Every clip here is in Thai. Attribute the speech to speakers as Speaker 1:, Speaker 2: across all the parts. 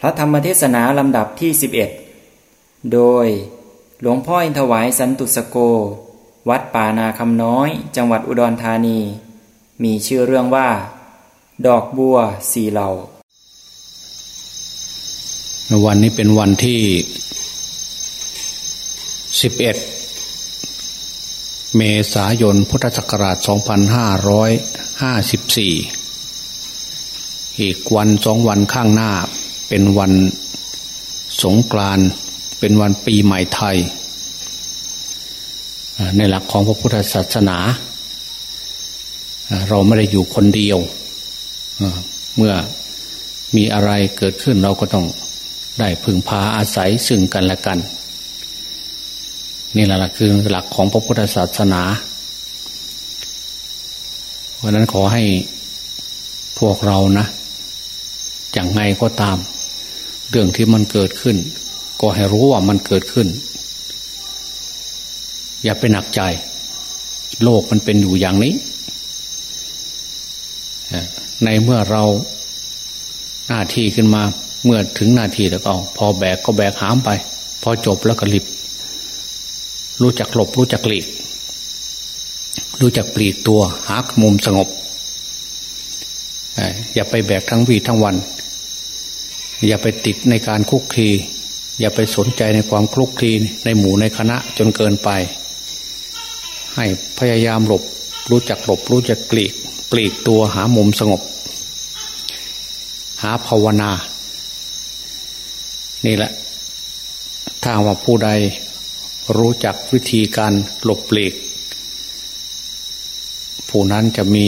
Speaker 1: พระธรรมเทศนาลำดับที่ 11 โดยหลวงพ่ออินทวายสันตุสโก วัดป่านาคำน้อย จังหวัดอุดรธานี มีชื่อเรื่องว่า ดอกบัวสีเหล่า
Speaker 2: วันนี้เป็นวันที่สิบเอ็ดเมษายนพุทธศักราช 2554 อีกวันสองวันข้างหน้า เป็นวันสงกรานเป็นวันปีใหม่ไทย ในหลักของพระพุทธศาสนา เราไม่ได้อยู่คนเดียว เมื่อมีอะไรเกิดขึ้นเราก็ต้องได้พึ่งพาอาศัยซึ่งกันและกัน นี่แหละคือหลักของพระพุทธศาสนา เพราะนั้นขอให้พวกเรานะอย่างไงก็ตาม เรื่องที่มันเกิดขึ้น ก็ให้รู้ว่ามันเกิดขึ้น อย่าไปหนักใจ โลกมันเป็นอยู่อย่างนี้ ในเมื่อเราหน้าที่ขึ้นมาเมื่อถึงหน้าที่แล้วก็พอแบกก็แบกหามไป พอจบแล้วก็หลิบรู้จักหลบรู้จักหลีก รู้จักปลีกตัวหามุมสงบอย่าไปแบกทั้งวีทั้งวัน อย่าไปติดในการคุกคีอย่าไปสนใจในความคลุกคลีในหมู่ในคณะจนเกินไป ให้พยายามหลบรู้จักหลบรู้จักปลีกปลีกตัวหามุมสงบ หาภาวนา นี่แหละถ้าว่าผู้ใดรู้จักวิธีการหลบเปลีก ผู้นั้นจะมี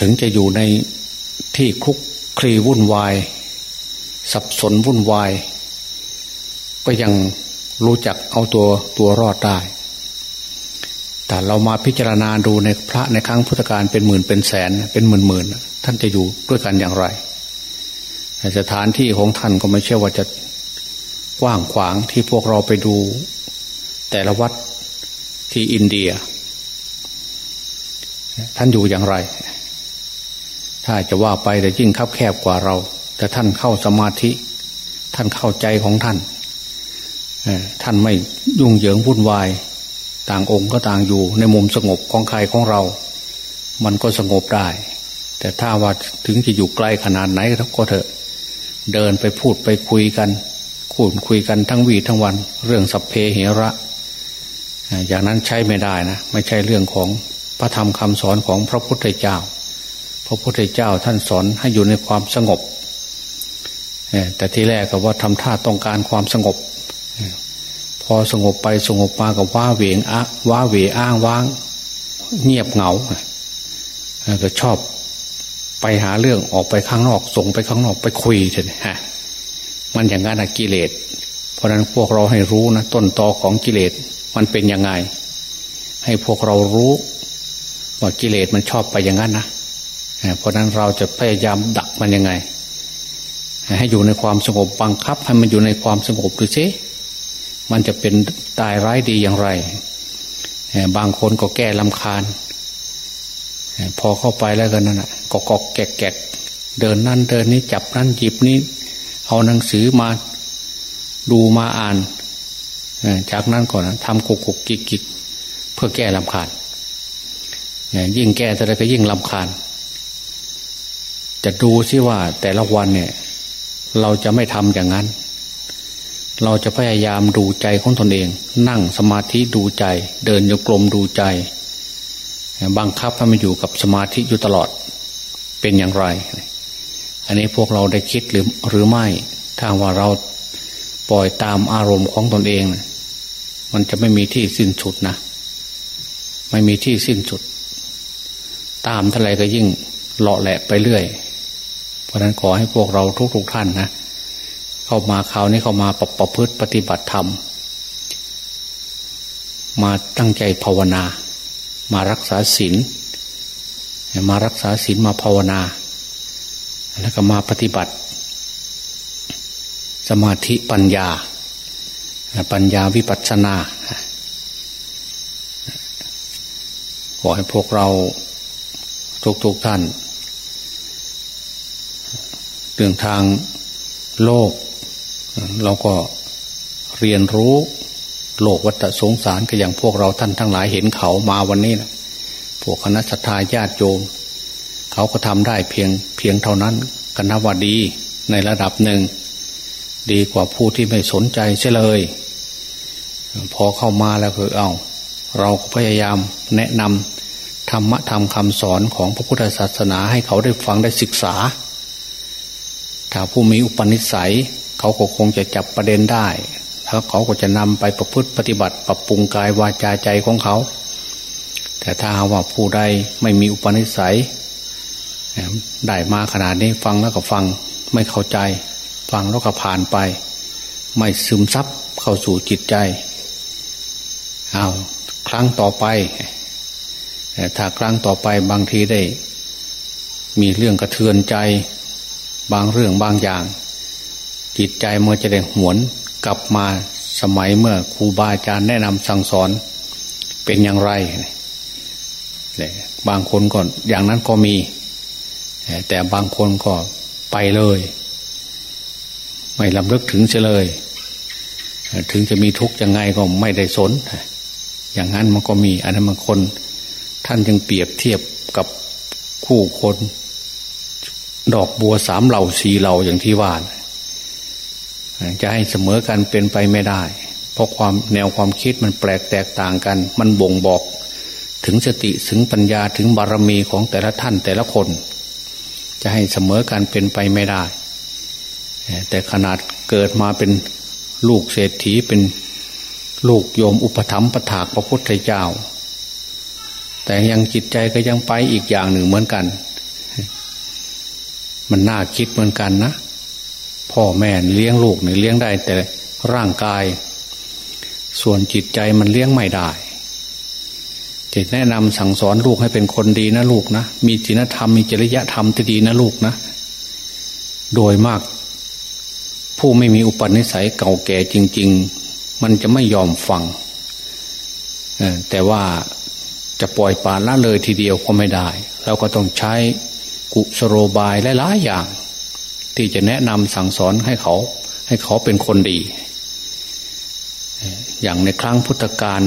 Speaker 2: ถึงจะอยู่ในที่คุก คลีวุ่นวาย สับสนวุ่นวาย ก็ยังรู้จักเอาตัวตัวรอดได้ แต่เรามาพิจารณาดูในพระในครั้งพุทธการเป็นหมื่นเป็นแสนเป็นหมื่นหมื่นท่านจะอยู่ด้วยกันอย่างไรสถานที่ของท่านก็ไม่ใช่ว่าจะกว้างขวางที่พวกเราไปดู แต่ละวัดที่อินเดีย ท่านอยู่อย่างไร ถ้าจะว่าไปแต่ยิ่งคับแคบกว่าเรา แต่ท่านเข้าสมาธิ ท่านเข้าใจของท่านท่านไม่ยุ่งเหยิงวุ่นวาย ต่างองค์ก็ต่างอยู่ ในมุมสงบของใครของเรา มันก็สงบได้ แต่ถ้าว่าถึงจะอยู่ไกลขนาดไหนก็เถอะ เดินไปพูดไปคุยกันคูดคุยกันทั้งวีทั้งวัน เรื่องสัพเพเหระอย่างนั้นใช้ไม่ได้นะ ไม่ใช่เรื่องของพระธรรมคำสอนของพระพุทธเจ้า พระพุทธเจ้าท่านสอนให้อยู่ในความสงบแต่ที่แรกก็ว่าทำท่าต้องการความสงบ พอสงบไปสงบมากับว่าเวงอะว่าเวอ้างว้าง เงียบเหงาก็ชอบไปหาเรื่องออกไปข้างนอก ส่งไปข้างนอกไปคุยเถอะฮะมันอย่างนั้นกิเลส เพราะนั้นพวกเราให้รู้นะต้นตอของกิเลสมันเป็นยังไง ให้พวกเรารู้ ว่ากิเลสมันชอบไปอย่างนั้นนะ เพราะนั้นเราจะพยายามดักมันยังไง ให้อยู่ในความสงบบังคับ ให้มันอยู่ในความสงบดูซิมันจะเป็นตายร้ายดีอย่างไรบางคนก็แก้ลำคาญ พอเข้าไปแล้วกันนั่นแหะกอกอกแกกแกกเดินนั่นเดินนี้จับนั่นหยิบนี้ เอาหนังสือมาดูมาอ่านจากนั้นก่อนทำกุกกุกกิกกิกเพื่อแก้ลำคาญยิ่งแก้แต่ก็ยิ่งลำคาญ จะดูซิว่าแต่ละวันเนี่ย เราจะไม่ทำอย่างนั้น เราจะพยายามดูใจของตนเอง นั่งสมาธิดูใจ เดินโยกลมดูใจ บังคับให้มันอยู่กับสมาธิอยู่ตลอดเป็นอย่างไร อันนี้พวกเราได้คิดหรือหรือไม่ถ้าว่าเราปล่อยตามอารมณ์ของตนเองมันจะไม่มีที่สิ้นสุดนะ ไม่มีที่สิ้นสุด ตามเท่าไรก็ยิ่งเลาะแหละไปเรื่อย เพราะนั้นขอให้พวกเราทุกๆทท่านนะเข้ามาคราวนี้เข้ามาปรับประพฤติปฏิบัติธรรม มาตั้งใจภาวนา มารักษาศีลมารักษาศีลมาภาวนา แล้วก็มาปฏิบัติ สมาธิปัญญา ปัญญาวิปัสสนาขอให้พวกเราทุกๆทท่าน เรื่องทางโลก เราก็เรียนรู้โลกวัฏสงสารก็อย่างพวกเราท่านทั้งหลายเห็นเขามาวันนี้นะพวกคณะสัตยาญาติโยมเขาก็ทำได้เพียงเพียงเท่านั้นกันนับว่าดีในระดับหนึ่ง ดีกว่าผู้ที่ไม่สนใจเช่เลย พอเข้ามาแล้วคือเอา เราก็พยายามแนะนำธรรมะธรรมคำสอนของพระพุทธศาสนาให้เขาได้ฟังได้ศึกษา ถ้าผู้มีอุปนิสัย เขาก็คงจะจับประเด็นได้ แล้วเขาก็จะนำไปประพฤติปฏิบัติ ปรับปรุงกายวาจาใจของเขา แต่ถ้าว่าผู้ใดไม่มีอุปนิสัย ได้มาขนาดนี้ฟังแล้วก็ฟังไม่เข้าใจ ฟังแล้วก็ผ่านไป ไม่ซึมซับเข้าสู่จิตใจเอาครั้งต่อไปถ้าครั้งต่อไปบางทีได้ มีเรื่องกระเทือนใจ บางเรื่องบางอย่าง จิตใจเมื่อจะได้หวนกลับมาสมัยเมื่อครูบาอาจารย์แนะนำสั่งสอนเป็นอย่างไรบางคนก็อย่างนั้นก็มี แต่บางคนก็ไปเลย ไม่ลำลึกถึงเฉลย ถึงจะมีทุกข์ยังไงก็ไม่ได้สน อย่างนั้นมันก็มีอันนั้นบางคน ท่านยังเปรียบเทียบกับคู่คน ดอกบัวสามเหล่าสี่เหล่าอย่างที่ว่าจะให้เสมอกันเป็นไปไม่ได้ เพราะความแนวความคิดมันแปลกแตกต่างกัน มันบ่งบอกถึงสติถึงปัญญาถึงบารมีของแต่ละท่านแต่ละคน จะให้เสมอกันเป็นไปไม่ได้ แต่ขนาดเกิดมาเป็นลูกเศรษฐีเป็นลูกโยมอุปถัมภ์ประถากพระพุทธเจ้า แต่ยังจิตใจก็ยังไปอีกอย่างหนึ่งเหมือนกัน มันน่าคิดเหมือนกันนะพ่อแม่เลี้ยงลูกเนี่ยเลี้ยงได้แต่ร่างกาย ส่วนจิตใจมันเลี้ยงไม่ได้จะแนะนำสั่งสอนลูกให้เป็นคนดีนะลูกนะมีศีลธรรมมีจริยธรรมที่ดีนะลูกนะ โดยมาก ผู้ไม่มีอุปนิสัยเก่าแก่จริง ๆ มันจะไม่ยอมฟังแต่ว่าจะปล่อยปานละเลยทีเดียวก็ไม่ได้ เราก็ต้องใช้ กุสโรบายหลายๆอย่าง ที่จะแนะนำสั่งสอนให้เขา ให้เขาเป็นคนดี อย่างในครั้งพุทธกาล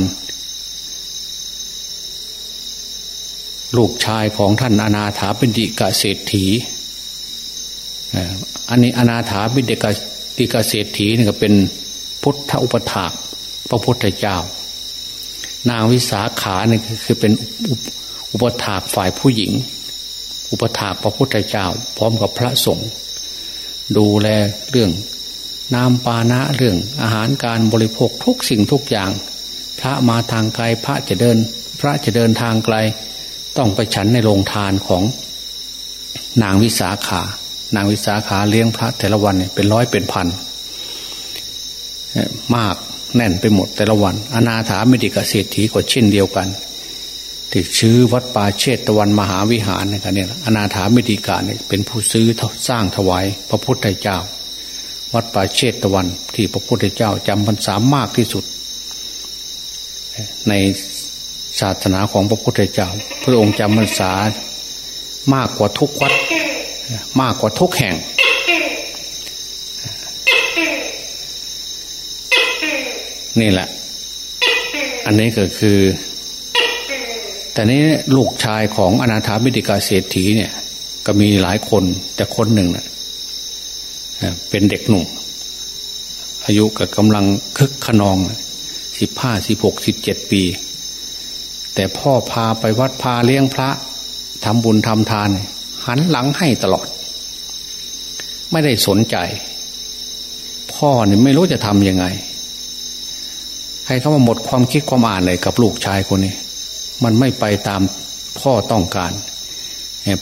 Speaker 2: ลูกชายของท่านอนาถาบิดิกเศรษฐีอันนี้อนาถาบิดิกติกเศรษฐีนี่ก็เป็นพุทธอุปถากพระพุทธเจ้า นางวิสาขาเนี่ยคือเป็นอุปถากฝ่ายผู้หญิง อุปถากพระพุทธเจ้า พร้อมกับพระสงฆ์ดูแลเรื่องน้ำปานะเรื่องอาหารการบริโภคทุกสิ่งทุกอย่าง พระมาทางไกลพระจะเดิน พระจะเดินทางไกล ต้องไปฉันในโรงทานของ นางวิสาขา นางวิสาขาเลี้ยงพระแต่ละวันเป็นร้อยเป็นพันมากแน่นไปหมดแต่ละวัน อนาถามิติกเศรษฐีก็เช่นเดียวกัน ที่ชื่อวัดป่าเชตวันมหาวิหารเนี่ยเนี่ยอนาถามิติกาเนี่ยเป็นผู้ซื้อสร้างถวายพระพุทธเจ้า วัดป่าเชตวันที่พระพุทธเจ้าจำพรรษามากที่สุด ในศาสนาของพระพุทธเจ้า พระองค์จำพรรษามากกว่าทุกวัด มากกว่าทุกแห่ง นี่แหละ อันนี้ก็คือ แต่นี้ลูกชายของอนาถาบิดิกาเศรษฐีเนี่ย ก็มีหลายคนแต่คนหนึ่งนะเป็นเด็กหนุ่ม อายุกับกำลังคึกขนองสิบห้าสิบหกสิบเจ็ดปี แต่พ่อพาไปวัดพาเลี้ยงพระทำบุญทำทาน หันหลังให้ตลอด ไม่ได้สนใจ พ่อเนี่ยไม่รู้จะทำยังไง ให้เขามาหมดความคิดความอ่านเลยกับลูกชายคนนี้ มันไม่ไปตามพ่อต้องการ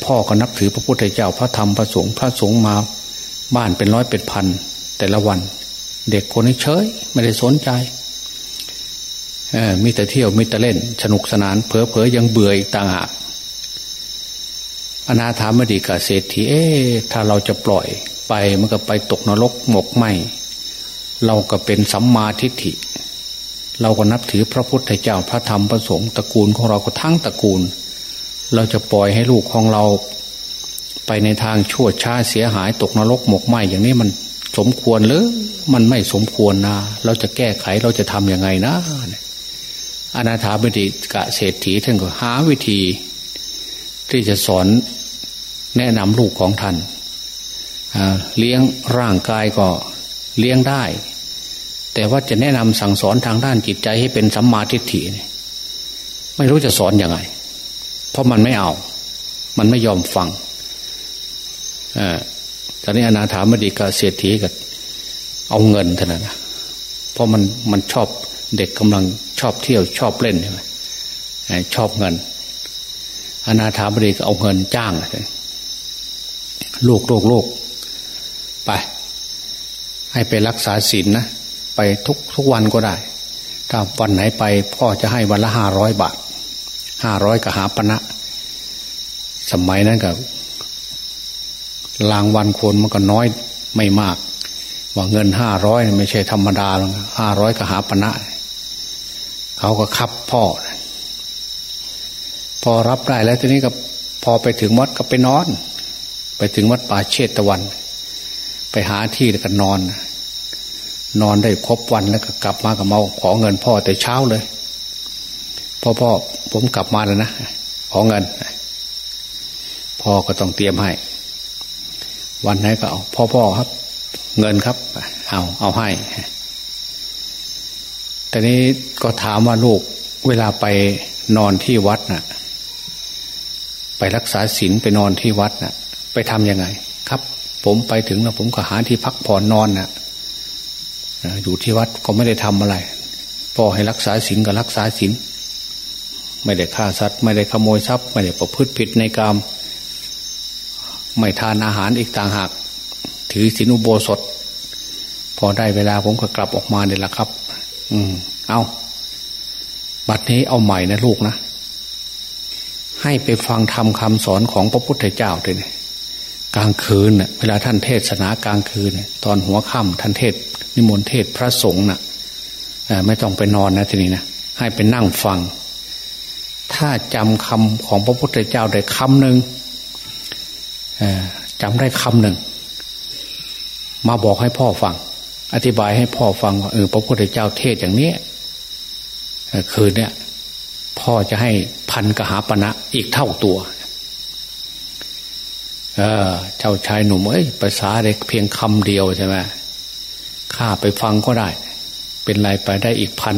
Speaker 2: พ่อก็นับถือพระพุทธเจ้าพระธรรมพระสงฆ์พระสงฆ์มาบ้านเป็นร้อยเป็นพันแต่ละวัน เด็กคนนี้เฉยไม่ได้สนใจมีแต่เที่ยวมีแต่เล่น สนุกสนานเพอเพอยังเบื่ออีกต่างหากอนาถามดีกาเศรษฐีเอ๊ถ้าเราจะปล่อยไปมันก็ไปตกนรกหมกไหมเราก็เป็นสัมมาทิฏฐิ เราก็นับถือพระพุทธเจ้าพระธรรมพระสงฆ์ตระกูลของเราก็ทั้งตระกูล เราจะปล่อยให้ลูกของเรา ไปในทางชั่วช้าเสียหายตกนรกหมกไหมอย่างนี้มันสมควรหรือมันไม่สมควรนะ เราจะแก้ไขเราจะทำยังไงนะอนาถาบดีกะเศรษฐีท่านก็หาวิธี ที่จะสอนแนะนำลูกของท่านเลี้ยงร่างกายก็เลี้ยงได้ แต่ว่าจะแนะนำสั่งสอนทางด้านจิตใจให้เป็นสัมมาทิฏฐิไม่รู้จะสอนอยังไง เพราะมันไม่เอา มันไม่ยอมฟังอตอนนี้อนาถามดีกาเศรษฐีกับเอาเงินเท่านั้นเพราะมันมันชอบเด็กกำลังชอบเที่ยวชอบเล่นใช่ไหมชอบเงิน อนาถามดีก็เอาเงินจ้างลูกลูกลูกไป ให้ไปรักษาศีลนนะ ไปทุกทุกวันก็ได้ ถ้าวันไหนไปพ่อจะให้วันละห้าร้อยบาทห้าร้อยกหาปณะสมัยนั้นกับรางวันคนมันก็น้อยไม่มาก ว่าเงินห้าร้อยไม่ใช่ธรรมดาหรอกห้าร้อยกหาปณะเขาก็คับพ่อ พอรับได้แล้วทีนี้ก็พอไปถึงวัดก็ไปนอน ไปถึงวัดป่าเชตตะวัน ไปหาที่แล้วก็นอน นอนได้ครบวันแล้วก็กลับมากับเมาขอเงินพ่อแต่เช้าเลยพ่อพ่อผมกลับมาแล้วนะขอเงิน พ่อก็ต้องเตรียมให้ วันไหนก็เอาพ่อพ่อครับ เงินครับ เอาเอาให้แต่นี้ก็ถามว่าลูกเวลาไปนอนที่วัดนะ่ะ ไปรักษาศีลไปนอนที่วัดนะ่ะ ไปทำยังไง ครับ ผมไปถึงแล้วผมก็หาที่พักผ่อนนอนนะ่ะ อยู่ที่วัดก็ไม่ได้ทำอะไรพ่อให้รักษาศีลก็รักษาศีลไม่ได้ฆ่าสัตว์ไม่ได้ขโมยทรัพย์ ไม่ได้ประพฤติผิดในกรรมไม่ทานอาหารอีกต่างหาก ถือศีลอุโบสถ พอได้เวลาผมก็กลับออกมาเนี่ยแหละครับ อืม เอาบัดนี้เอาใหม่นะลูกนะให้ไปฟังทำคำสอนของพระพุทธเจ้าด้วยเนี่ยกลางคืนเน่ะเวลาท่านเทศนากลางคืนเนี่ยตอนหัวค่ำท่านเทศ นิมนต์เทศพระสงฆ์น่ะไม่ต้องไปนอนนะทีนี้นะให้ไปนั่งฟัง ถ้าจำคำของพระพุทธเจ้าได้คำหนึ่งจำได้คำหนึ่ง มาบอกให้พ่อฟัง อธิบายให้พ่อฟังว่าเออพระพุทธเจ้าเทศอย่างนี้คืนเนี่ยพ่อจะให้พันกหาปณะอีกเท่าตัว เออ เจ้าชายหนุ่มเอ้ยภาษาเด็กเพียงคำเดียวใช่ไหม ข้าไปฟังก็ได้ เป็นไรไปได้อีกพัน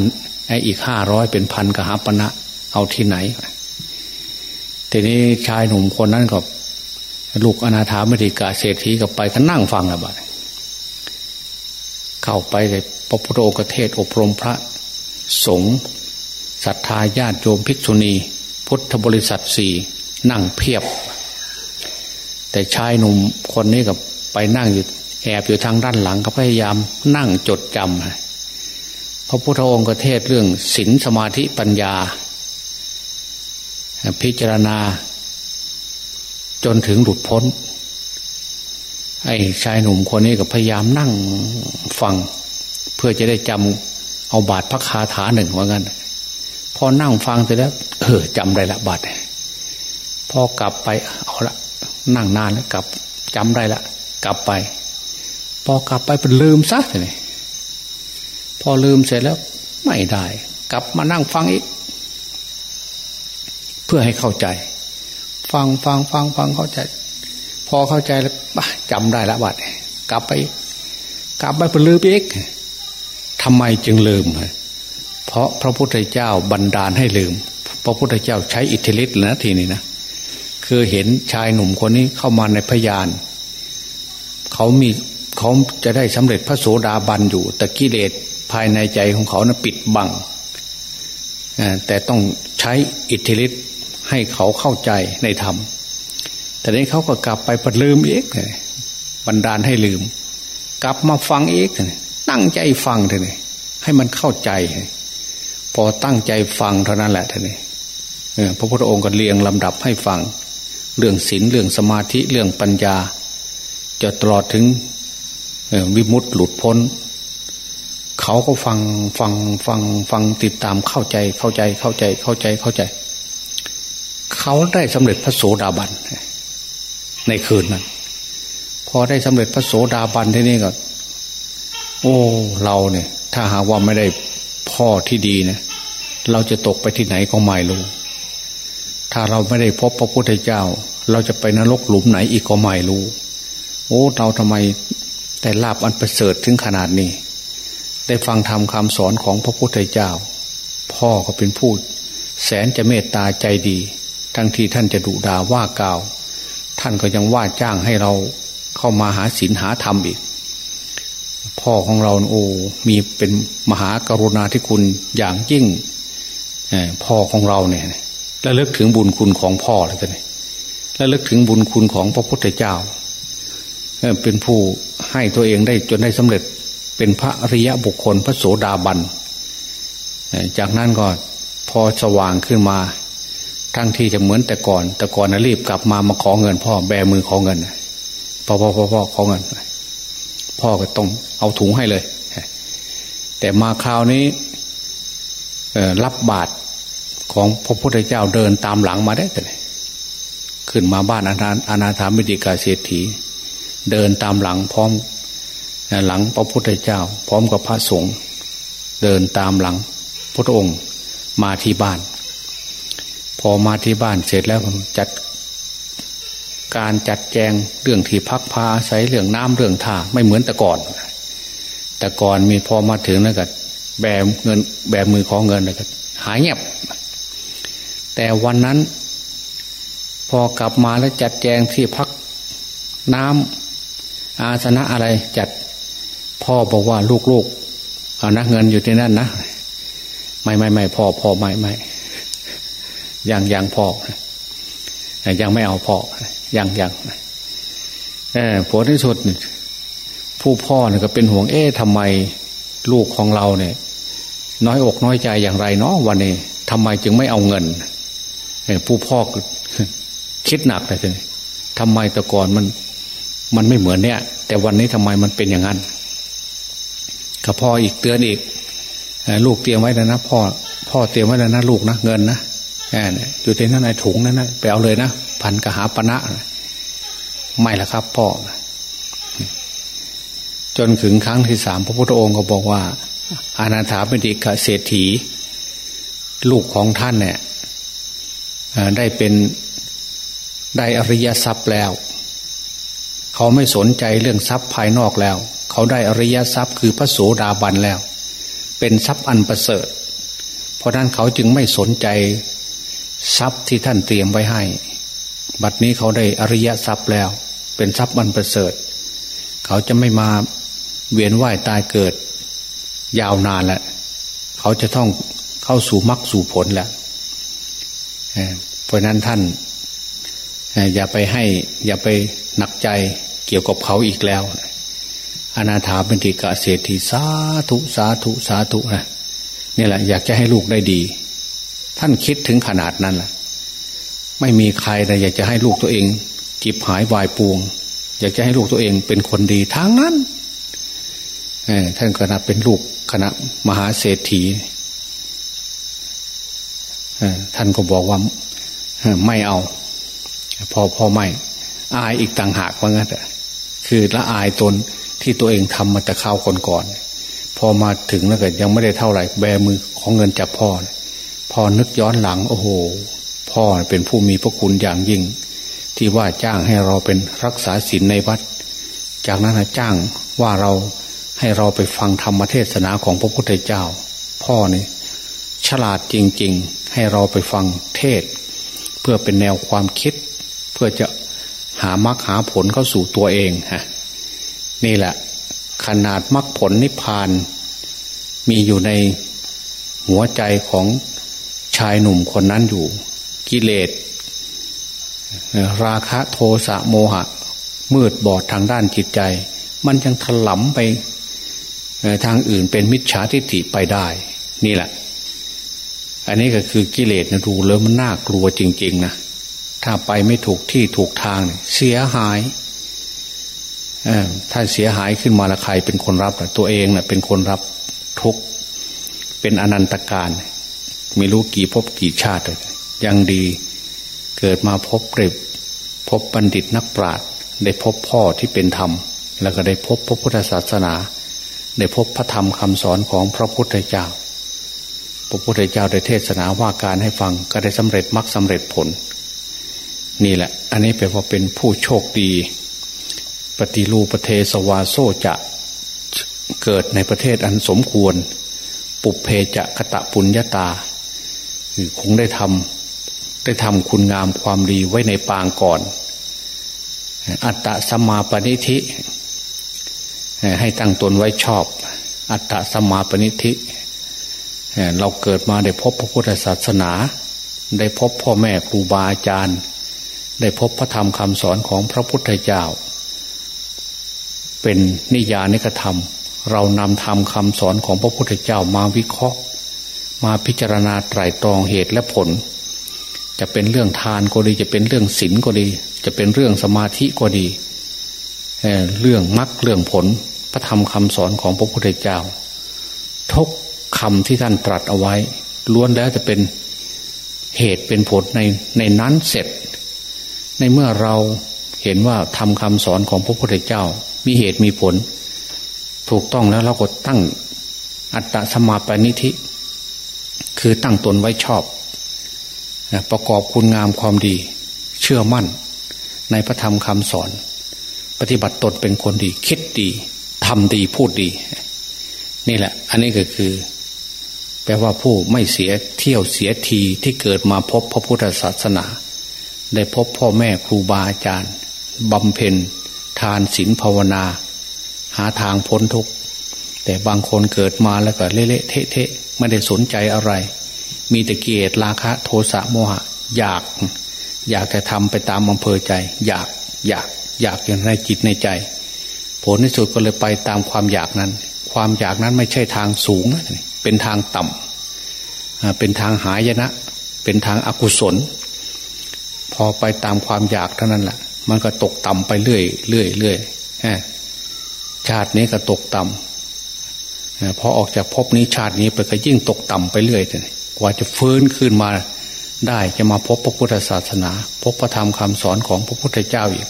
Speaker 2: ไอ้อีกห้าร้อยเป็นพันกหาปณะเอาที่ไหน ทีนี้ชายหนุ่มคนนั้นก็ลูกอนาถามริกาเศรษฐีกับไปก็นั่งฟังนะบัดเข้าไปเลยพระพุทธโอเทศอบรมพระสงฆ์ศรัทธาญาติโยมภิกษุณี พุทธบริษัทสี่นั่งเพียบ แต่ชายหนุ่มคนนี้กับไปนั่งอยู่ แอบอยู่ทางด้านหลังก็พยายามนั่งจดจำพระพุทธองค์กเทศเรื่องศีลสมาธิปัญญา พิจารณา จนถึงหลุดพ้น ไอ้ชายหนุ่มคนนี้ก็พยายามนั่งฟัง เพื่อจะได้จำเอาบาทพระคาถาหนึ่งว่างั้นพอนั่งฟังเสร็จแล้วเออจำได้ละบาทพอกลับไปเอาละนั่งนานแล้วกลับจำได้ละ กลับไป พอกลับไปเป็นลืมซะเลยพอลืมเสร็จแล้ว ไม่ได้ กลับมานั่งฟังอีก เพื่อให้เข้าใจ ฟังฟังฟังฟังเข้าใจ พอเข้าใจแล้วจำได้ละบัดกลับไป กลับไปเป็นลืมอีกทำไมจึงลืมเพราะพระพุทธเจ้าบันดาลให้ลืม พระพุทธเจ้าใช้อิทธิฤทธิ์นะทีนี้นะคือเห็นชายหนุ่มคนนี้เข้ามาในพยาน เขามี เขาจะได้สำเร็จพระโสดาบันอยู่ แต่กิเลสภายในใจของเขานะปิดบังแต่ต้องใช้อิทธิฤทธิ์ให้เขาเข้าใจในธรรม แต่นี้เขาก็กลับไปปลืมอีกบันดาลให้ลืม กลับมาฟังอีกตั้งใจฟังเถอะนี่ให้มันเข้าใจ พอตั้งใจฟังเท่านั้นแหละท่านี่พระพุทธองค์ก็เรียงลำดับให้ฟัง เรื่องศีลเรื่องสมาธิเรื่องปัญญา จะตลอดถึง วิมุตต์หลุดพ้น เขาก็ฟังฟังฟังฟังติดตามเข้าใจเข้าใจเข้าใจเข้าใจเข้าใจ เขาได้สำเร็จพระโสดาบันในคืนนั้นพอได้สำเร็จพระโสดาบันที่นี่ก็ โอ้ เราเนี่ย ถ้าหาว่าไม่ได้พ่อที่ดีนะเราจะตกไปที่ไหนก็ไม่รู้ถ้าเราไม่ได้พบพระพุทธเจ้า เราจะไปนรกหลุมไหนอีกก็ไม่รู้ โอ้ เราทำไม แต่ลาบอันประเสริฐถึงขนาดนี้ ได้ฟังธรรมคำสอนของพระพุทธเจ้า พ่อก็เป็นผู้แสนจะเมตตาใจดี ทั้งที่ท่านจะดุดาว่ากล่าว ท่านก็ยังว่าจ้างให้เราเข้ามาหาศีลหาธรรมอีก พ่อของเราโอ้มีเป็นมหากรุณาธิคุณอย่างยิ่งพ่อของเราเนี่ยและเลิกถึงบุญคุณของพ่อเลยกันและเลิกถึงบุญคุณของพระพุทธเจ้า เป็นผู้ให้ตัวเองได้จนได้สำเร็จเป็นพระอริยะบุคคลพระโสดาบันจากนั้นก็พอสว่างขึ้นมา ทั้งที่จะเหมือนแต่ก่อน แต่ก่อนนะรีบกลับมามาขอเงิน พ่อแบมือขอเงินพ่อพ่อพ่อพ่อขอเงิน พ่อก็ต้องเอาถุงให้เลย แต่มาคราวนี้รับบาตรของพระพุทธเจ้าเดินตามหลังมาได้แต่ขึ้นมาบ้านอนาอนาถามิติกาเศรษฐี เดินตามหลังพร้อมหลังพระพุทธเจ้า พร้อมกับพระสงฆ์เดินตามหลังพระองค์มาที่บ้าน พอมาที่บ้านเสร็จแล้วจัดการจัดแจงเรื่องที่พักพาอาศัยเรื่องน้ำเรื่องท่าไม่เหมือนแต่ก่อน แต่ก่อนมีพอมาถึงแล้วก็แบเงินแบมือของเงินแล้วก็หายเงียบ แต่วันนั้น พอกลับมาแล้วจัดแจงที่พักน้ำ อาสนะอะไรจัดพ่อบอกว่าลูกๆเอานะเงินอยู่ที่นั่นนะไม่ไม่ไม่พ่อพ่อไม่ไม่ยังยังพ่อยังไม่เอาพ่อยังยังเออผลที่สุดผู้พ่อเนี่ยก็เป็นห่วงเอ๊ะทำไมลูกของเราเนี่ย น้อยอกน้อยใจอย่างไรเนาะวันนี้ทำไมจึงไม่เอาเงินผู้พ่อคิดหนักเลยทีนี้ทำไมแต่ก่อนมัน มันไม่เหมือนเนี่ย แต่วันนี้ทำไมมันเป็นอย่างนั้นกับพ่ออีกเตือนอีกลูกเตรียมไว้แล้วนะพ่อพ่อเตรียมไว้แล้วนะลูกนะเงินนะเนี่ยอยู่ที่นั่นในถุงนั่นนะไปเอาเลยนะพันกหาปณะไม่ละครับ พ่อ จนถึงครั้งที่สามพระพุทธองค์ก็บอกว่า อาณาถาเป็นดิกเศรษฐี ลูกของท่านเนี่ยได้เป็นได้อริยทรัพย์แล้ว เขาไม่สนใจเรื่องทรัพย์ภายนอกแล้ว เขาได้อริยทรัพย์คือพระโสดาบันแล้ว เป็นทรัพย์อันประเสริฐ เพราะนั้นเขาจึงไม่สนใจทรัพย์ที่ท่านเตรียมไว้ให้ บัดนี้เขาได้อริยทรัพย์แล้ว เป็นทรัพย์อันประเสริฐ เขาจะไม่มาเวียนว่ายตายเกิด ยาวนานแล้วเขาจะต้องเข้าสู่มรรคสู่ผลแล้วเพราะนั้นท่าน อย่าไปให้ อย่าไปหนักใจเกี่ยวกับเขาอีกแล้ว อนาถาเป็นติกะเศรษฐีสาธุสาธุสาธุนะนี่แหละอยากจะให้ลูกได้ดี ท่านคิดถึงขนาดนั้นแหละไม่มีใครเลยอยากจะให้ลูกตัวเอง จิบหายวายปวง อยากจะให้ลูกตัวเองเป็นคนดีทางนั้นท่านก็นับเป็นลูกคณะมหาเศรษฐีท่านก็บอกว่าไม่เอา พอพอไม่อายอีกต่างหากว่างั้นคือละอายตนที่ตัวเองทำมาแต่ข้าวก่อนๆพอมาถึงแล้วก็ยังไม่ได้เท่าไหร่แบมือของเงินจากพ่อ พอนึกย้อนหลัง โอ้โห พ่อเป็นผู้มีพระคุณอย่างยิ่ง ที่ว่าจ้างให้เราเป็นรักษาศีลในวัด จากนั้นจ้างว่าเราให้เราไปฟังธรรมเทศนาของพระพุทธเจ้า พ่อเนี่ยฉลาดจริง ๆ ให้เราไปฟังเทศ เพื่อเป็นแนวความคิด พื่อจะหามรรคหาผลเข้าสู่ตัวเองฮะนี่แหละ ขนาดมรรคผลนิพพาน มีอยู่ในหัวใจของชายหนุ่มคนนั้นอยู่ กิเลส ราคะโทสะโมหะ มืดบอดทางด้านจิตใจ มันยังถลำไปทางอื่นเป็นมิจฉาทิฏฐิไปได้ นี่แหละ อันนี้ก็คือกิเลสนะดูแล้วมันน่ากลัวจริง ๆ นะ ถ้าไปไม่ถูกที่ถูกทางเสียหายถ้าเสียหายขึ้นมาละใครเป็นคนรับ ตัวเองนะ่ะเป็นคนรับทุกเป็นอนันตการไม่รู้กี่พบกี่ชาติยังดีเกิดมาพบเร็บพบบัณฑิตนักปราชญ์ได้พบพ่อที่เป็นธรรม แล้วก็ได้พบพระพุทธศาสนา ได้พบพระธรรมคำสอนของพระพุทธเจ้า พระพุทธเจ้าได้เทศนาว่าการให้ฟังก็ได้สำเร็จมรรคสาเร็จผล นี่แหละ อันนี้แปลว่าเป็นผู้โชคดี ปฏิรูประเทศวาโซจะเกิดในประเทศอันสมควร ปุเพจะกะตะปุญญาตาคงได้ทำได้ทำคุณงามความดีไว้ในปางก่อน อัตตะสมาปณิธิ ให้ตั้งตนไว้ชอบ อัตตะสมาปณิธิ เราเกิดมาได้พบพระพุทธศาสนา ได้พบพ่อแม่ครูบาอาจารย์ ได้พบพระธรรมคำสอนของพระพุทธเจ้า เป็นนิยานิกธรรม เรานำธรรมคำสอนของพระพุทธเจ้ามาวิเคราะห์ มาพิจารณาไตรตรองเหตุและผล จะเป็นเรื่องทานก็ดีจะเป็นเรื่องศีลก็ดี จะเป็นเรื่องสมาธิก็ดีเเรื่องมรรคเรื่องผล พระธรรมคำสอนของพระพุทธเจ้าทุกคำที่ท่านตรัสเอาไว้ ล้วนแล้วจะเป็นเหตุเป็นผลในในนั้นเสร็จ ในเมื่อเราเห็นว่าทำคำสอนของพระพุทธเจ้า มีเหตุมีผล ถูกต้องแล้วเราก็ตั้งอัตตสมาปณิธิ คือตั้งตนไว้ชอบ ประกอบคุณงามความดี เชื่อมั่น ในพระธรรมคำสอน ปฏิบัติตนเป็นคนดี คิดดีทำดีพูดดี นี่แหละ อันนี้ก็คือ แปลว่าผู้ไม่เสียเที่ยวเสียทีที่เกิดมาพบพระพุทธศาสนา ได้พบพ่อแม่ครูบาอาจารย์บำเพ็ญทานศีลภาวนา หาทางพ้นทุกข์แต่บางคนเกิดมาแล้วก็เละเทะเทะไม่ได้สนใจอะไร มีแต่เกียรติราคะ โทสะโมหะ อยาก อยากจะทำไปตามอำเภอใจ อยากอยากอยากอย่างในจิตในใจ ผลที่สุดก็เลยไปตามความอยากนั้น ความอยากนั้นไม่ใช่ทางสูง เป็นทางต่ำเป็นทางหายนะ เป็นทางอากุศล พอไปตามความอยากเท่านั้นแหละมันก็ตกต่ำไปเรื่อยเรื่อยเรื่อยชาตินี้ก็ตกต่ำพอออกจากภพนี้ชาตินี้ไปก็ยิ่งตกต่ำไปเรื่อยเลยกว่าจะฟื้นขึ้นมาได้จะมาพบพระพุทธศาสนา พบพระธรรมคำสอนของพระพุทธเจ้าอีก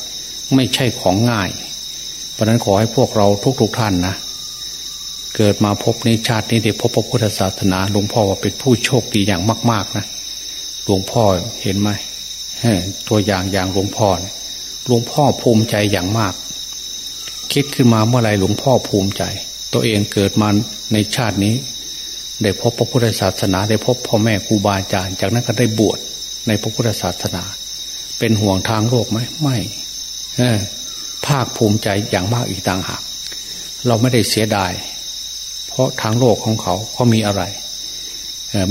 Speaker 2: ไม่ใช่ของง่าย เพราะนั้นขอให้พวกเราทุกๆทท่านนะเกิดมาพบในชาตินี้ได้พบพระพุทธศาสนาหลวงพ่อว่าเป็นผู้โชคดีอย่างมาก ๆนะหลวงพ่อเห็นไหม ตัวอย่างอย่างหลวงพ่อหลวงพ่อภูมิใจอย่างมาก คิดขึ้นมาเมื่อไรหลวงพ่อภูมิใจ ตัวเองเกิดมาในชาตินี้ ได้พบพระพุทธศาสนา ได้พบพ่อแม่ครูบาอาจารย์ จากนั้นก็ได้บวชในพระพุทธศาสนา เป็นห่วงทางโลกไหมไม่ภาคภูมิใจอย่างมากอีกต่างหาก เราไม่ได้เสียดาย เพราะทางโลกของเขาเขามีอะไร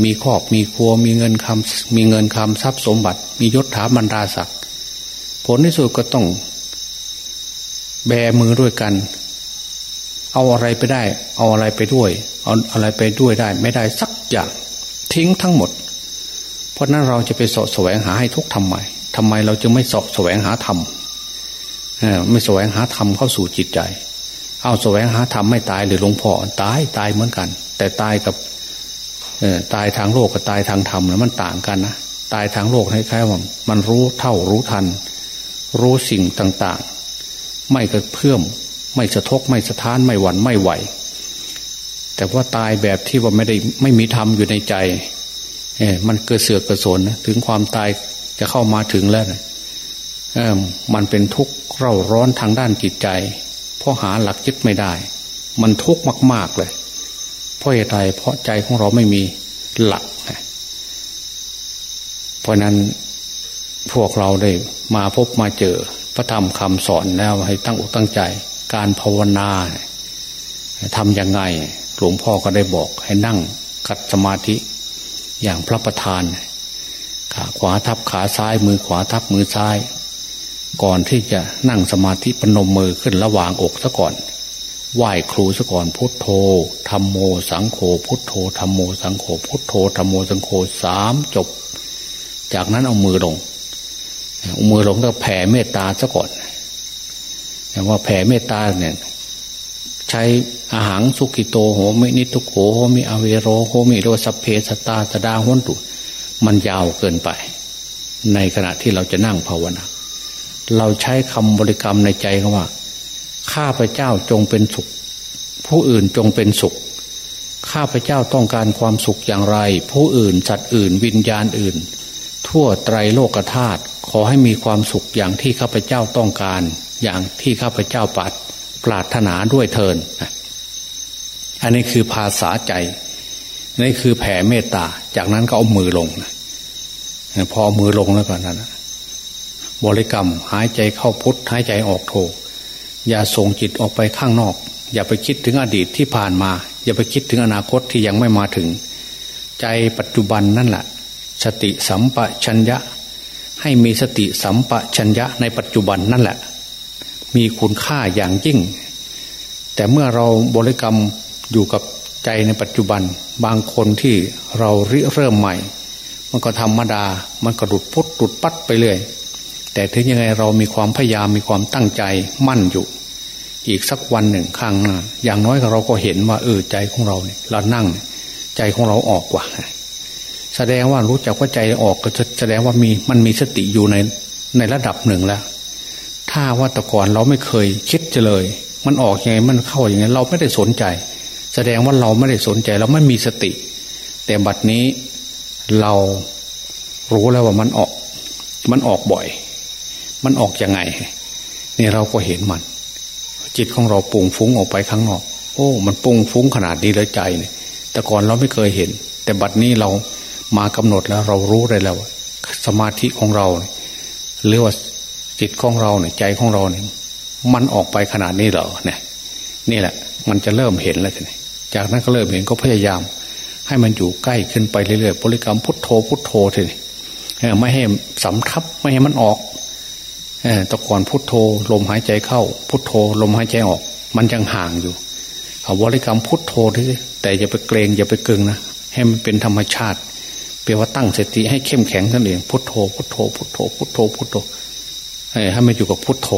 Speaker 2: มีครอบมีครัวมีเงินคำมีเงินคำทรัพย์สมบัติ มียศถาบรรดาศักดิ์ผลที่สุดก็ต้อง แบมือด้วยกัน เอาอะไรไปได้ เอาอะไรไปด้วย เอาอะไรไปด้วยได้ ไม่ได้สักอย่างทิ้งทั้งหมด เพราะนั้นเราจะไปสอบแสวงหาให้ทุกทำไมทำไมเราจึงไม่สอบแสวงหาธรรมไม่แสวงหาธรรมเข้าสู่จิตใจ เอาแสวงหาธรรมไม่ตายหรือหลวงพ่อตายตายเหมือนกัน แต่ตายกับ ตายทางโลกกับตายทางธรรมมันต่างกันนะตายทางโลกให้แค่ว่ามันรู้เท่ารู้ทัน รู้สิ่งต่างๆ ไม่กระเพื่อมไม่สะทกไม่สะท้านไม่หวั่นไม่ไหว แต่ว่าตายแบบที่ว่าไม่ได้ไม่มีธรรมอยู่ในใจเอมันเกิดเสือกกระสนถึงความตายจะเข้ามาถึงแล้วนะมันเป็นทุกข์เร่าร้อนทางด้านจิตใจ เพราะหาหลักยึดไม่ได้ มันทุกข์มาก ๆเลย เพราะเหตุใดเพราะใจของเราไม่มีหลัก เพราะนั้นพวกเราได้มาพบมาเจอพระธรรมคำสอนแล้วให้ตั้งอกตั้งใจการภาวนาทำยังไงหลวงพ่อก็ได้บอกให้นั่งคัดสมาธิอย่างพระประธานขาขวาทับขาซ้ายมือขวาทับมือซ้าย ก่อนที่จะนั่งสมาธิปนมมือขึ้นระหว่างอกซะก่อน ไหว้ครูซะก่อนพุทโธธรรมโมสังโฆพุทโธธรรมโมสังโฆพุทโธธรรมโมสังโฆสามจบ จากนั้นเอามือลงเอามือลงแล้วแผ่เมตตาซะก่อนแต่ว่าแผ่เมตตาเนี่ย ใช้อะหัง สุขิโตโหมินิททุกโขโหมิ อะเวโรโหมิ สัพเพ สัตตา สะทา โหนตุมันยาวเกินไป ในขณะที่เราจะนั่งภาวนาเราใช้คำบริกรรมในใจคำว่า ข้าพเจ้าจงเป็นสุข ผู้อื่นจงเป็นสุข ข้าพเจ้าต้องการความสุขอย่างไร ผู้อื่นสัตว์อื่น วิญญาณอื่น ทั่วไตรโลกธาตุขอให้มีความสุขอย่างที่ข้าพเจ้าต้องการ อย่างที่ข้าพเจ้าปัดปรารถนาด้วยเทินอันนี้คือภาษาใจนี่คือแผ่เมตตา จากนั้นก็เอามือลงพอมือลงแล้วก็นั้นบริกรรมหายใจเข้าพุทธหายใจออกโท อย่าส่งจิตออกไปข้างนอก อย่าไปคิดถึงอดีตที่ผ่านมา อย่าไปคิดถึงอนาคตที่ยังไม่มาถึง ใจปัจจุบันนั่นแหละสติสัมปชัญญะ ให้มีสติสัมปชัญญะในปัจจุบันนั่นแหละ มีคุณค่าอย่างยิ่ง แต่เมื่อเราบริกรรมอยู่กับใจในปัจจุบันบางคนที่เราเริ่มใหม่ มันก็ธรรมดา มันก็ดุดพุทดุดปัดไปเรื่อย แต่ถึงยังไงเรามีความพยายามมีความตั้งใจมั่นอยู่ อีกสักวันหนึ่งข้างหน้าอย่างน้อยเราก็เห็นว่าเออใจของเราเนี่ยเรานั่งใจของเราออกกว่า แสดงว่ารู้จักว่าใจออกก็จะแสดงว่ามีมันมีสติอยู่ในในระดับหนึ่งแล้ว ถ้าว่าแต่ก่อนเราไม่เคยคิดจะเลย มันออกยังไงมันเข้าอย่างไงเราไม่ได้สนใจ แสดงว่าเราไม่ได้สนใจเราไม่มีสติ แต่บัดนี้เรารู้แล้วว่ามันออก มันออกบ่อย มันออกยังไงนี่เราก็เห็นมัน จิตของเราปุ่งฟุ้งออกไปข้างนอก โอ้ มันปุ่งฟุ้งขนาดนี้เลยใจเนี่ยแต่ก่อนเราไม่เคยเห็น แต่บัดนี้เรามากำหนดแล้ว เรารู้ได้แล้วสมาธิของเราหรือว่าจิตของเราเนี่ยใจของเราเนี่ยมันออกไปขนาดนี้เหรอเนี่ยนี่แหละ มันจะเริ่มเห็นแล้วทีนี้จากนั้นก็เริ่มเห็นก็พยายาม ให้มันอยู่ใกล้ขึ้นไปเรื่อยๆบริกรรมพุทโธพุทโธทีนี้ไม่ให้สำทับไม่ให้มันออก ตะก่อนพุทโธลมหายใจเข้า พุทโธลมหายใจออก มันยังห่างอยู่เอาบริกรรมพุทโธที่แต่อย่าไปเกรงอย่าไปเกงนะให้มันเป็นธรรมชาติเปลว่าตั้งสติให้เข้มแข็งนั่นเองพุทโธพุทโธพุทโธพุทโธพุทโธให้มันอยู่กับพุทโธ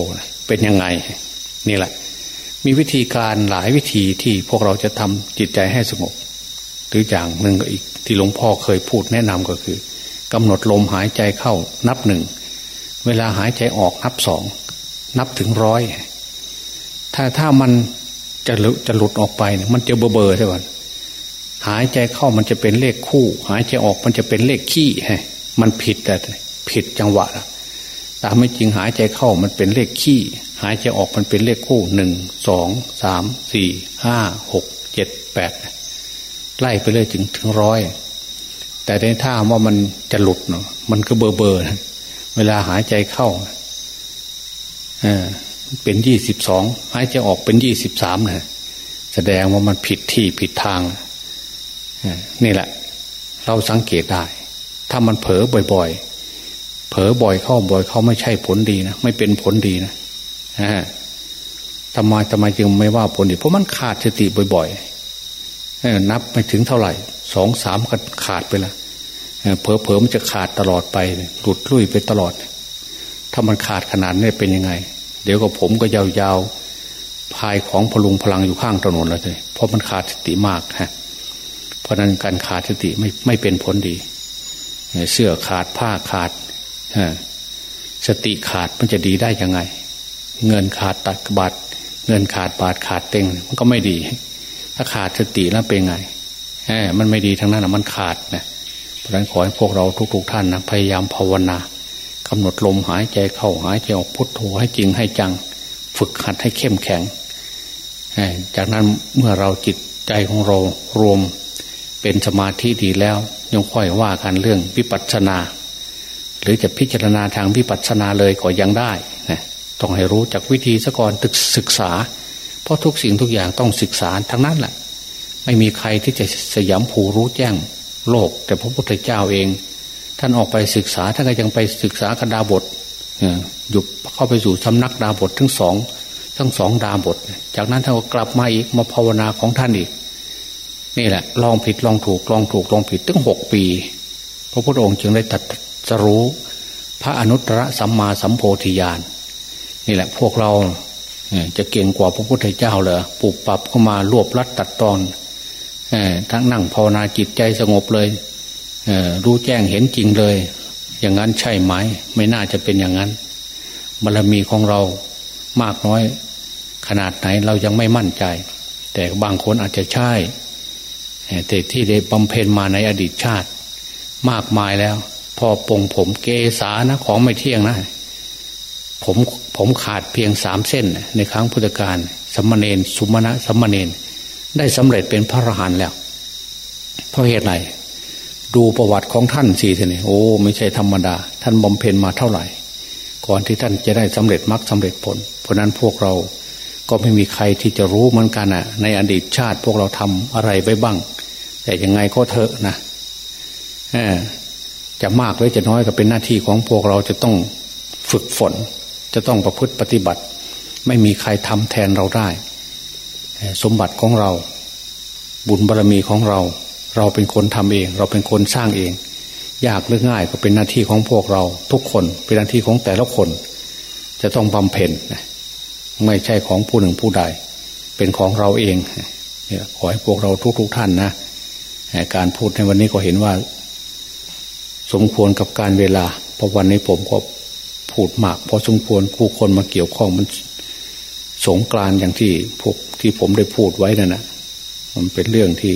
Speaker 2: เป็นยังไง นี่แหละ มีวิธีการหลายวิธีที่พวกเราจะทำจิตใจให้สงบหรืออย่างหนึ่งก็อีก ที่หลวงพ่อเคยพูดแนะนำก็คือกำหนดลมหายใจเข้านับหนึ่ง เวลาหายใจออกนับสอง นับถึงร้อยถ้าถ้ามันจะหลุจะหลุดออกไปมันจะเบอร์เบอร์ใช่ไหมหายใจเข้ามันจะเป็นเลขคู่ หายใจออกมันจะเป็นเลขขี้ฮะมันผิดแต่ผิดจังหวะละตามไม่จริงหายใจเข้ามันเป็นเลขขี้ หายใจออกมันเป็นเลขคู่หนึ่งสองสามสี่ห้าหกเจ็ดแปดไล่ไปเลยถึงถึงร้อยแต่ในท่าว่ามันจะหลุดเนาะมันก็เบอร์เบอร์ เวลาหายใจเข้าเออเป็นยี่สิบสองหายใจออกเป็นยี่สิบสามนะแสดงว่ามันผิดที่ผิดทางนี่แหละ เราสังเกตได้ ถ้ามันเผลอบ่อย ๆ เผลอบ่อยเข้าบ่อยเข้าไม่ใช่ผลดีนะไม่เป็นผลดีนะทำไมทำไมจึงไม่ว่าผลดี เพราะมันขาดสติบ่อยๆนับไม่ถึงเท่าไหร่สองสามก็ขาดไปแล้ว เผลอเผลอมันจะขาดตลอดไปหลุดลุ่ยไปตลอด ถ้ามันขาดขนาดนี้เป็นยังไง เดี๋ยวก็ผมก็ยาวๆพายของพลุงพลังอยู่ข้างถนนแล้วเลยเพราะมันขาดสติมากฮะเพราะนั้นการขาดสติไม่ไม่เป็นผลดี เสื้อขาดผ้าขาดสติขาดมันจะดีได้ยังไง เงินขาดตัดบาทเงินขาดบาทขาดเต็งมันก็ไม่ดี ถ้าขาดสติแล้วเป็นไงมันไม่ดีทั้งนั้นนะมันขาดนะ เพราะนั้นขอให้พวกเราทุก ๆทท่านนะพยายามภาวนากำหนดลมหายใจเข้าหายใจออกพุทโธให้จริงให้จัง ฝึกหัดให้เข้มแข็ง จากนั้นเมื่อเราจิตใจของเรารวมเป็นสมาธิดีแล้วยังค่อยว่ากันเรื่องวิปัสสนา หรือจะพิจารณาทางวิปัสสนาเลยก็ยังได้นะต้องให้รู้จากวิธีสก่อนตึกศึกษา เพราะทุกสิ่งทุกอย่างต้องศึกษาทั้งนั้นแหละไม่มีใครที่จะสยามผูรู้แจ้ง โลก แต่พระพุทธเจ้าเอง ท่านออกไปศึกษาท่านก็ยังไปศึกษากดาบทอยู่เข้าไปสู่สำนักดาบททั้งสองทั้งสองดาบท จากนั้นท่านก็กลับมาอีกมาภาวนาของท่านอีก นี่แหละ ลองผิดลองถูกลองถูกลองผิดตั้งหกปี พระพุทธองค์จึงได้ตัดสรู้ พระอนุตตรสัมมาสัมโพธิญาณนี่แหละพวกเราจะเก่งกว่าพระพุทธเจ้าเหรอปลูกปรับเข้ามารวบรัดตัดตอน ทั้งนั่งภาวนาจิตใจสงบเลยรู้แจ้งเห็นจริงเลย อย่างนั้นใช่ไหม ไม่น่าจะเป็นอย่างนั้นบารมีของเรามากน้อย ขนาดไหนเรายังไม่มั่นใจ แต่บางคนอาจจะใช่แต่ที่ได้บำเพ็ญมาในอดีตชาติ มากมายแล้ว พอปงผมเกษานะของไม่เที่ยงนะผมผมขาดเพียงสามเส้น ในครั้งพุทธกาลสมณเณรสุมาณะสมณเณร ได้สำเร็จเป็นพระอรหันต์แล้ว เพราะเหตุไรดูประวัติของท่านสิท่านโอ้ไม่ใช่ธรรมดา ท่านบำเพ็ญมาเท่าไหร่ ก่อนที่ท่านจะได้สำเร็จมรรคสาเร็จผล เพราะนั้นพวกเราก็ไม่มีใครที่จะรู้เหมือนกันอะ ในอดีตชาติพวกเราทำอะไรไว้บ้าง แต่ยังไงก็เถอะนะจะมากหรือจะน้อยก็เป็นหน้าที่ของพวกเราจะต้องฝึกฝน จะต้องประพฤติปฏิบัติ ไม่มีใครทำแทนเราได้ สมบัติของเรา บุญบารรมีของเรา เราเป็นคนทำเอง เราเป็นคนสร้างเอง ยากหรือง่ายก็เป็นหน้าที่ของพวกเรา ทุกคนเป็นหน้าที่ของแต่ละคน จะต้องบำเพ็ญไม่ใช่ของผู้หนึ่งผู้ใด เป็นของเราเองขอให้พวกเราทุกๆทท่านนะการพูดในวันนี้ก็เห็นว่า สมควรกับการเวลา เพราะวันนี้ผมก็พูดมากพอสมควรคู่คนมาเกี่ยวข้องมัน สงกรานอย่างที่พวกที่ผมได้พูดไว้นั่นนะมันเป็นเรื่องที่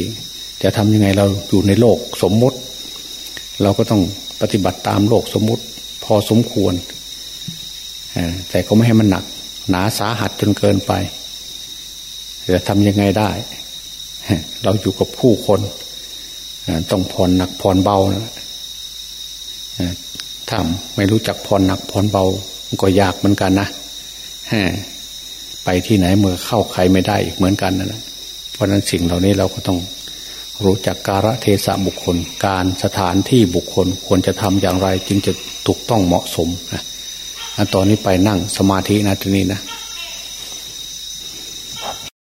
Speaker 2: จะทำยังไงเราอยู่ในโลกสมมติ เราก็ต้องปฏิบัติตามโลกสมมติ พอสมควรแต่ก็ไม่ให้มันหนัก หนาสาหัสจนเกินไปจะทำยังไงได้ เราอยู่กับผู้คนต้องผ่อนหนักผ่อนเบาถ้าไม่รู้จักผ่อนหนักผ่อนเบาก็ยากเหมือนกันนะ ไปที่ไหนเมื่อเข้าใครไม่ได้อีกเหมือนกันนะเพราะนั้นสิ่งเหล่านี้เราก็ต้องรู้จักกาลเทศะบุคคล การสถานที่บุคคลควรจะทำอย่างไรจึงจะถูกต้องเหมาะสมนะตอนนี้ไปนั่งสมาธินะทีนี้นะ